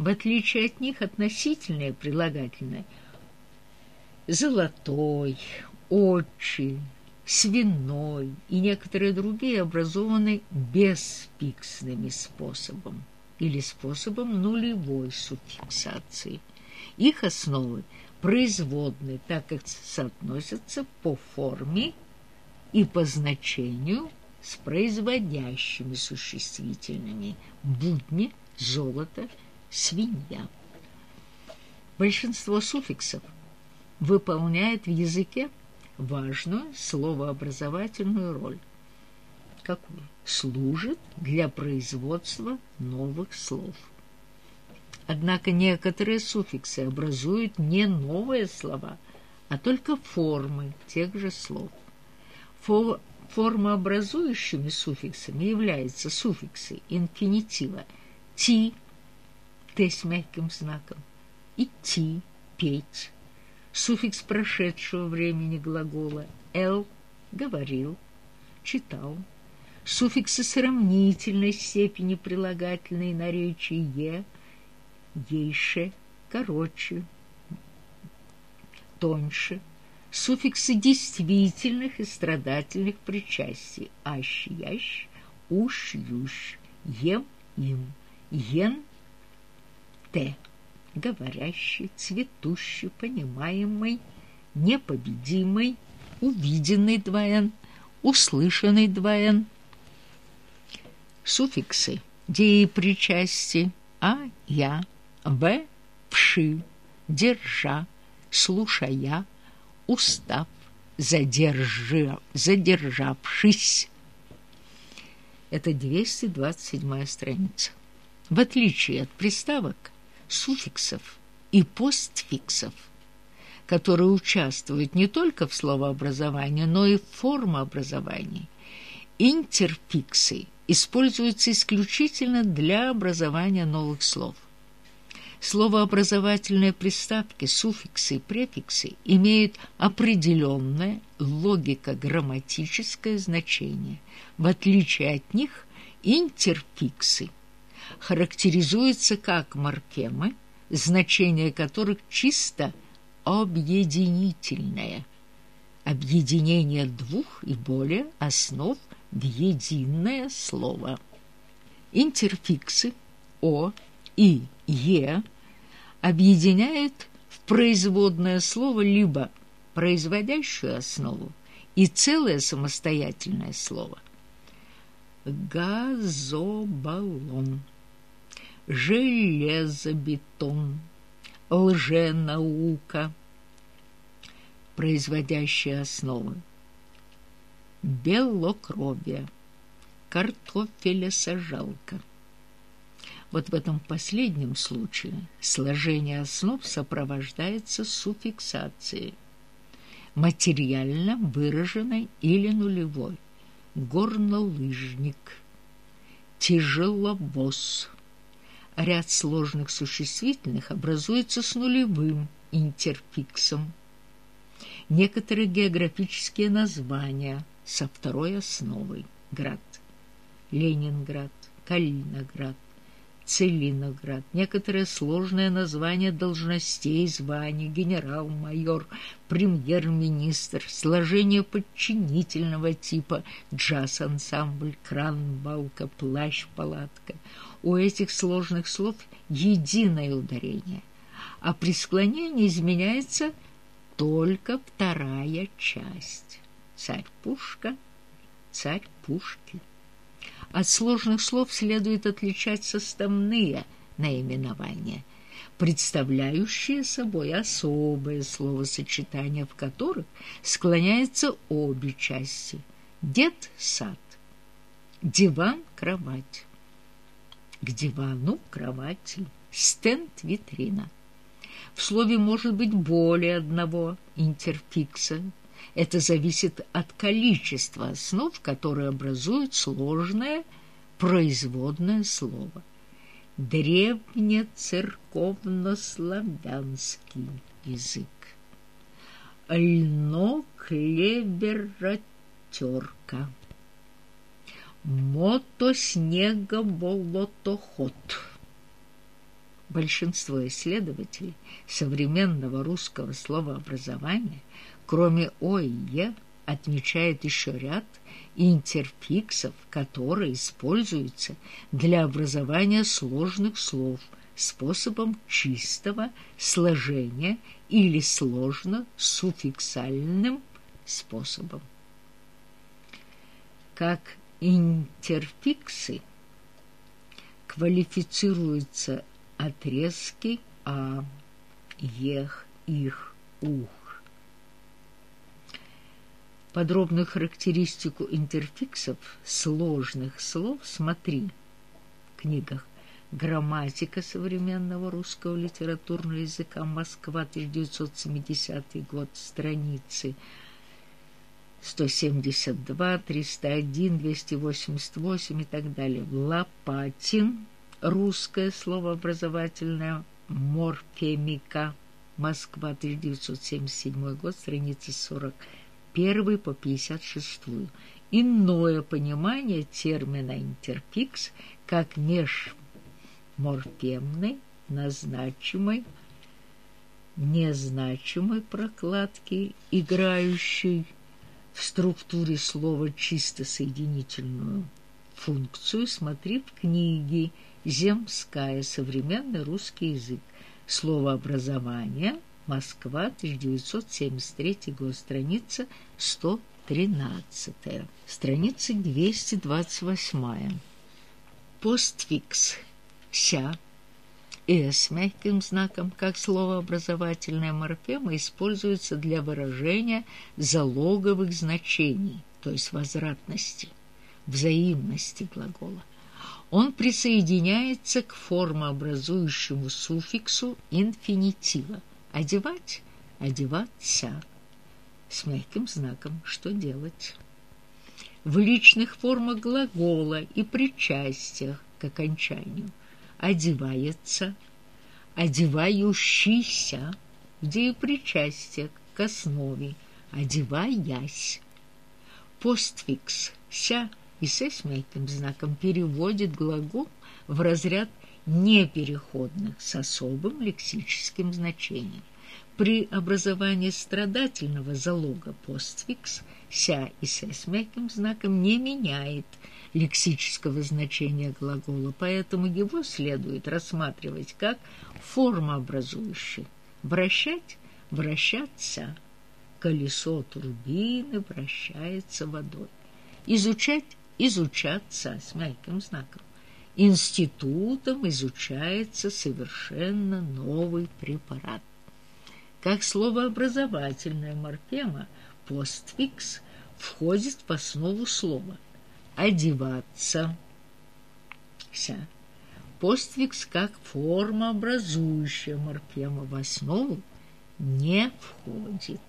В отличие от них относительные прилагательные «золотой», «очи», «свиной» и некоторые другие образованы беспиксным способом или способом нулевой суффиксации. Их основы производные, так как соотносятся по форме и по значению с производящими существительными будни, золото, свинья. Большинство суффиксов выполняет в языке важную словообразовательную роль. Какую? Служит для производства новых слов. Однако некоторые суффиксы образуют не новые слова, а только формы тех же слов. Формообразующими суффиксами являются суффиксы инфинитива «ти» «т» с мягким знаком, «идти», «петь», суффикс прошедшего времени глагола «эл» — «говорил», «читал», суффиксы сравнительной степени прилагательной наречия «е», «ейше», «короче», «тоньше», суффиксы действительных и страдательных причастий «ащ», «ящ», «уж», «ющ», «ем», «им», «ен», «т», говорящий, цветущий, понимаемый, непобедимый, увиденный двоен, услышанный двоен. Суффиксы деепричастий «а», «я», «в», «вши», «держа», «слушая», «устав», задержа, «задержавшись». Это 227 страница. В отличие от приставок, суффиксов и постфиксов, которые участвуют не только в словообразовании, но и в формообразовании. Интерфиксы используются исключительно для образования новых слов. Словообразовательные приставки, суффиксы и префиксы имеют определенное логико-грамматическое значение. В отличие от них, интерфиксы – характеризуются как маркемы, значение которых чисто объединительное. Объединение двух и более основ в единое слово. Интерфиксы «о» и «е» объединяют в производное слово либо производящую основу и целое самостоятельное слово. Газобаллон железобетон, лженаука, производящие основы, белокровие, картофелесажалка. Вот в этом последнем случае сложение основ сопровождается суффиксацией, материально выраженной или нулевой, горнолыжник, тяжеловоз, ряд сложных существительных образуется с нулевым интерфиксом. Некоторые географические названия со второй основой – град, Ленинград, Калининград, Целиноград, некоторые сложные названия должностей, званий, генерал-майор, премьер-министр, сложение подчинительного типа, джаз-ансамбль, кран, балка, плащ, палатка. У этих сложных слов единое ударение, а при склонении изменяется только вторая часть. Царь-пушка, царь-пушкин. От сложных слов следует отличать составные наименования, представляющие собой особое словосочетание, в которых склоняются обе части. Дед – сад, диван – кровать, к дивану – кровати, стенд – витрина. В слове может быть более одного интерфикса – это зависит от количества основ, которые образуют сложное производное слово. Древнецерковнославянский язык. Льно-клеверотерка. Мотоснегоболотоход. Большинство исследователей современного русского словообразования, кроме «о» и «е», отмечает еще ряд интерфиксов, которые используются для образования сложных слов способом чистого сложения или сложно-суффиксальным способом. Как интерфиксы квалифицируются отрезки «а», «ех», «их», «ух». Подробную характеристику интерфиксов сложных слов смотри в книгах «Грамматика современного русского литературного языка. Москва, 1970 год. Страницы 172, 301, 288 и так далее. Лопатин. Русское словообразовательное морфемика. Москва, 1977 год. Страница 40 первый по 56. Иное понимание термина «интерфикс» как межморфемной, назначимой, незначимой прокладки, играющей в структуре слова чисто соединительную функцию, смотри в книге «Земская. Современный русский язык. Словообразование. Москва, 1973 год, страница 113, страница 228. Постфикс «ся» и с мягким знаком, как словообразовательная морфема, используется для выражения залоговых значений, то есть возвратности, взаимности глагола. Он присоединяется к формообразующему суффиксу инфинитива Одевать, одеваться. С мягким знаком «что делать?». В личных формах глагола и причастиях к окончанию одевается, одевающийся, где и причастие к основе, одеваясь. Постфикс «ся» и «се» с мягким знаком переводит глагол в разряд непереходных с особым лексическим значением. При образовании страдательного залога постфикс «ся» и «се» с мягким знаком не меняет лексического значения глагола, поэтому его следует рассматривать как формообразующий. Вращать – вращаться. Колесо турбины вращается водой. Изучать – изучаться с мягким знаком институтом изучается совершенно новый препарат. Как словообразовательная морфема постфикс входит в основу слова «одеваться». Вся. Постфикс как форма образующая морфема в основу не входит.